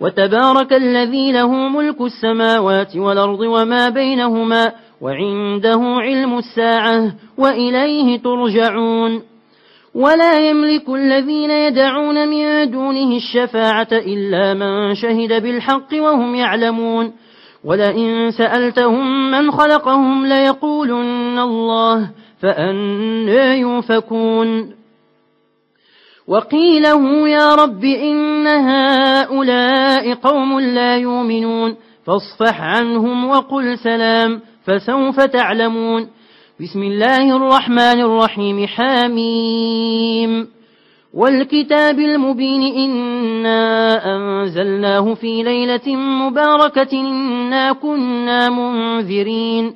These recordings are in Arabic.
وتبارك الذي له ملك السماوات والأرض وما بينهما وعنده علم الساعة وإليه ترجعون. ولا يملك الذين يدعون من دونه الشفاعة إلا من شهد بالحق وهم يعلمون. ولئن سألتهم من خلقهم ليقولن الله فأنا يوفكون وقيله يا رب إن هؤلاء قوم لا يؤمنون. فاصفح عنهم وقل سلام فسوف تعلمون. بسم الله الرحمن الرحيم حاميم والكتاب المبين إنا أنزلناه في ليلة مباركة إنا كنا منذرين.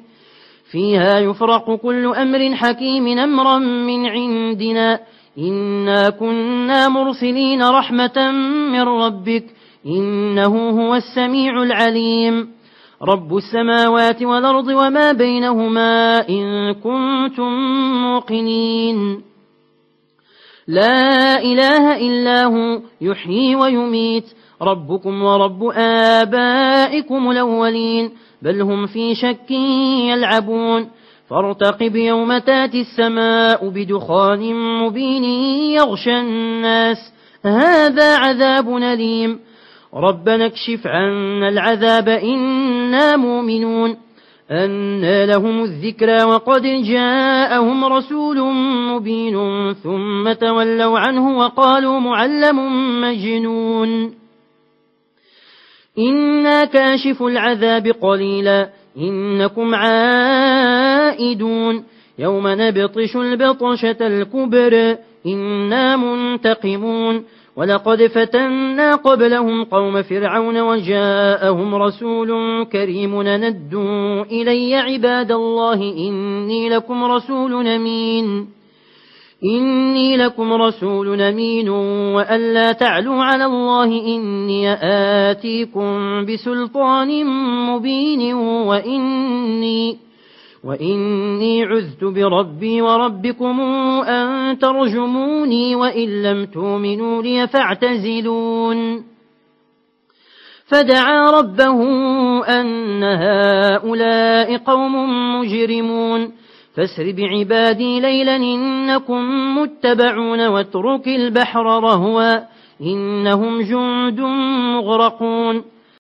فيها يفرق كل أمر حكيم أمرا من عندنا. إنا كنا مرسلين رحمة من ربك إنه هو السميع العليم رب السماوات والأرض وما بينهما إن كنتم موقنين لا إله إلا هو يحيي ويميت ربكم ورب آبائكم الأولين بل هم في شك يلعبون فارتقب يوم تاتي السماء بدخان مبين يغشى الناس. هذا عذاب نليم ربنا اكشف عنا العذاب إنا مؤمنون. أن لهم الذكرى وقد جاءهم رسول مبين ثم تولوا عنه وقالوا معلم مجنون. إنا كاشف العذاب قليلا. إنكم عائدون يوم نبطش البطشة الكبر إنا منتقمون. ولقد فتنا قبلهم قوم فرعون وجاءهم رسول كريم ندوا إلي عباد الله إني لكم رسول أمين. إني لكم رسول أمين وأن لا تعلوا على الله إني آتيكم بسلطان مبين وإني وإني عذت بربي وربكم أن ترجموني وإن لم تؤمنوا لي فاعتزلون. فدعا ربه أن هؤلاء قوم مجرمون. فاسر بعبادي ليلا إنكم متبعون واترك البحر رهوا إنهم جند مغرقون.